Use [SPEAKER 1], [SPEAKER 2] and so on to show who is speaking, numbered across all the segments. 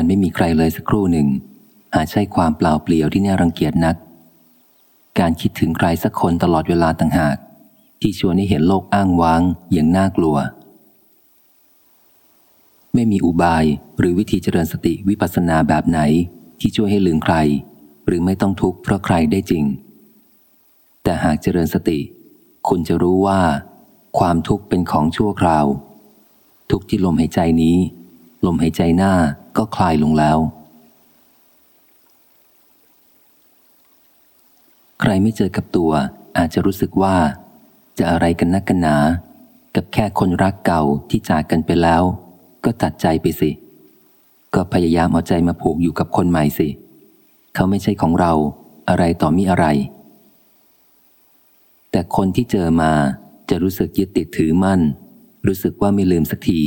[SPEAKER 1] การไม่มีใครเลยสักครู่หนึ่ง อาจใช่ความเปล่าเปลี่ยวที่น่ารังเกียจนัก การคิดถึงใครสักคนตลอดเวลาต่างหาก ที่ชวนให้เห็นโลกอ้างว้างอย่างน่ากลัว ไม่มีอุบายหรือวิธีเจริญสติวิปัสสนาแบบไหนที่ช่วยให้ลืมใคร หรือไม่ต้องทุกข์เพราะใครได้จริง แต่หากเจริญสติ คุณจะรู้ว่า ความทุกข์เป็นของชั่วคราว ทุกที่ลมหายใจนี้ ลมหายใจหน้า ก็คลายลงแล้ว ใครไม่เจอกับตัวอาจจะรู้สึกว่า จะอะไรกันนักกันหนา กับแค่คนรักเก่าที่จากกันไปแล้ว ก็ตัดใจไปสิ ก็พยายามเอาใจมาผูกอยู่กับคนใหม่สิ เขาไม่ใช่ของเราอะไรต่อมีอะไร แต่คนที่เจอมาจะรู้สึกยึดติดถือมั่น รู้สึกว่าไม่ลืมสักที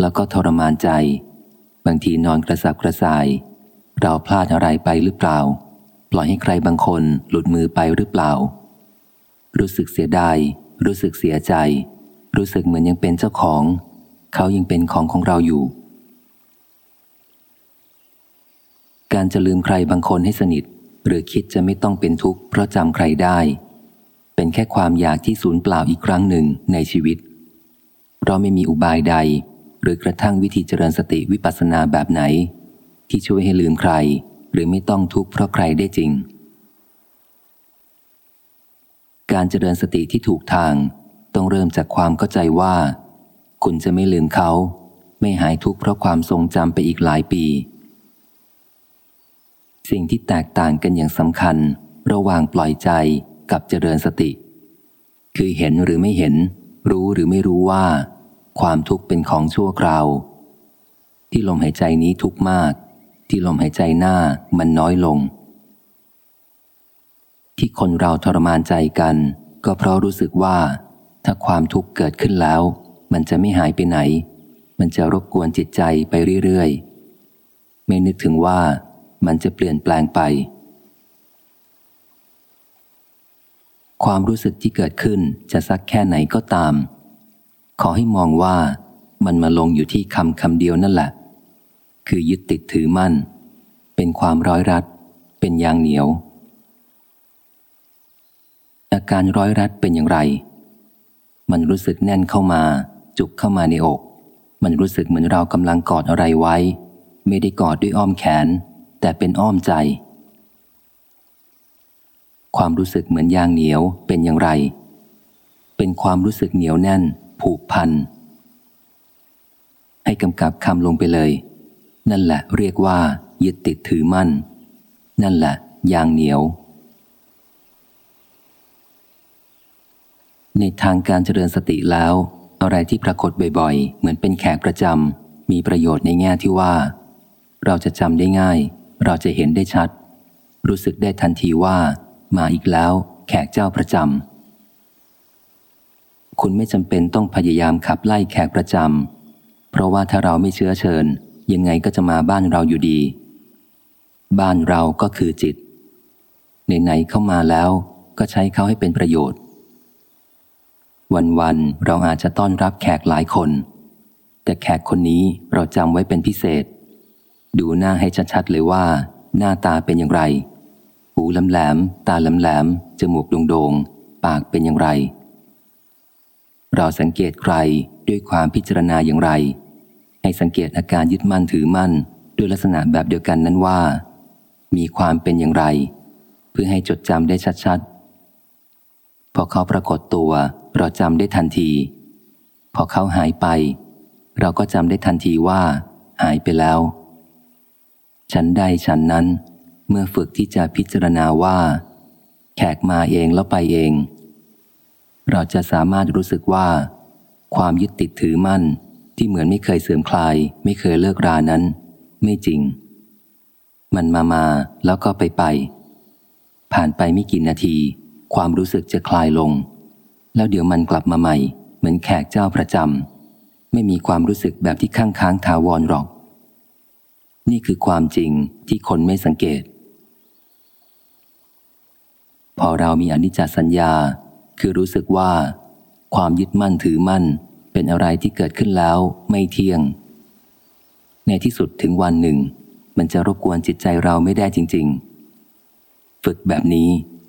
[SPEAKER 1] แล้วก็ทรมานใจ บางทีนอนกระสับกระส่าย เราพลาดอะไรไปหรือเปล่า ปล่อยให้ใครบางคนหลุดมือไปหรือเปล่า รู้สึกเสียดาย รู้สึกเสียใจ รู้สึกเหมือนยังเป็นเจ้าของ เขายังเป็นของของเราอยู่ การจะลืมใครบางคนให้สนิท หรือคิดจะไม่ต้องเป็นทุกข์เพราะจำใครได้ เป็นแค่ความอยากที่สูญเปล่าอีกครั้งหนึ่งในชีวิต เพราะไม่มีอุบายใด หรือกระทั่งวิธีเจริญสติวิปัสสนาแบบไหน ที่ช่วยให้ลืมใคร หรือไม่ต้องทุกข์เพราะใครได้จริง การเจริญสติที่ถูกทางต้องเริ่มจากความเข้าใจว่า คุณจะไม่ลืมเขา ไม่หายทุกข์เพราะความทรงจำไปอีกหลายปี สิ่งที่แตกต่างกันอย่างสำคัญ ระหว่างปล่อยใจกับเจริญสติ คือเห็นหรือไม่เห็น รู้หรือไม่รู้ว่า ความทุกข์เป็นของชั่วคราว ที่ลมหายใจนี้ทุกข์มาก ที่ลมหายใจหน้ามันน้อยลง ที่คนเราทรมานใจกัน ก็เพราะรู้สึกว่า ถ้าความทุกข์เกิดขึ้นแล้ว มันจะไม่หายไปไหน มันจะรบกวนจิตใจไปเรื่อยๆ ไม่นึกถึงว่ามันจะเปลี่ยนแปลงไป ความรู้สึกที่เกิดขึ้นจะสักแค่ไหนก็ตาม ขอให้มองว่ามันมาลงอยู่ที่คำคำเดียวนั่นแหละ คือยึดติดถือมั่น เป็นความร้อยรัด เป็นยางเหนียว อาการร้อยรัดเป็นอย่างไร มันรู้สึกแน่นเข้ามา จุกเข้ามาในอก มันรู้สึกเหมือนเรากำลังกอดอะไรไว้ ไม่ได้กอดด้วยอ้อมแขน แต่เป็นอ้อมใจ ความรู้สึกเหมือนยางเหนียวเป็นอย่างไร เป็นความรู้สึกเหนียวแน่น ผูกพัน ให้กำกับคำลงไปเลย นั่นแหละเรียกว่า ยึดติดถือมั่น นั่นแหละยางเหนียว ในทางการเจริญสติแล้ว อะไรที่ปรากฏบ่อยๆ เหมือนเป็นแขกประจำมีประโยชน์ในแง่ที่ว่า เราจะจำได้ง่าย เราจะเห็นได้ชัด รู้สึกได้ทันทีว่า มาอีกแล้ว แขกเจ้าประจำ คุณไม่จำเป็นต้องพยายามขับไล่แขกประจำเพราะว่าถ้าเราไม่เชื้อเชิญ ยังไงก็จะมาบ้านเราอยู่ดี บ้านเราก็คือจิตไหนๆเข้ามาแล้วก็ใช้เขาให้เป็นประโยชน์ วันๆเราอาจจะต้อนรับแขกหลายคน แต่แขกคนนี้เราจำไว้เป็นพิเศษ ดูหน้าให้ชัดๆเลยว่า หน้าตาเป็นอย่างไร หูแหลมๆตาแหลมๆจมูกโด่งๆปากเป็นอย่างไร เราสังเกตใครด้วยความพิจารณาอย่างไร ให้สังเกตอาการยึดมั่นถือมั่น ด้วยลักษณะแบบเดียวกันนั้นว่า มีความเป็นอย่างไร เพื่อให้จดจำได้ชัดๆ พอเขาปรากฏตัว เราจำได้ทันที พอเขาหายไป เราก็จำได้ทันทีว่า หายไปแล้ว ฉันใดฉันนั้น เมื่อฝึกที่จะพิจารณาว่า แขกมาเองแล้วไปเอง เราจะสามารถรู้สึกว่า ความยึดติดถือมั่นที่เหมือนไม่เคยเสื่อมคลาย ไม่เคยเลิกรานั้น ไม่จริง มันมามาแล้วก็ไปไป ผ่านไปไม่กี่นาที ความรู้สึกจะคลายลง แล้วเดี๋ยวมันกลับมาใหม่ เหมือนแขกเจ้าประจำไม่มีความรู้สึกแบบที่ข้างค้างทาวรหรอก นี่คือความจริงที่คนไม่สังเกต พอเรามีอนิจจสัญญา คือรู้สึกว่า ความยึดมั่นถือมั่นเป็นอะไรที่เกิดขึ้นแล้วไม่เที่ยง ในที่สุดถึงวันหนึ่ง มันจะรบกวนจิตใจเราไม่ได้จริง ๆ ฝึกแบบนี้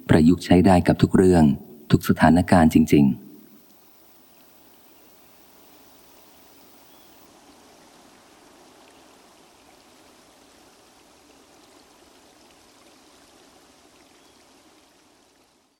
[SPEAKER 1] ประยุกต์ใช้ได้กับทุกเรื่อง ทุกสถานการณ์จริง ๆ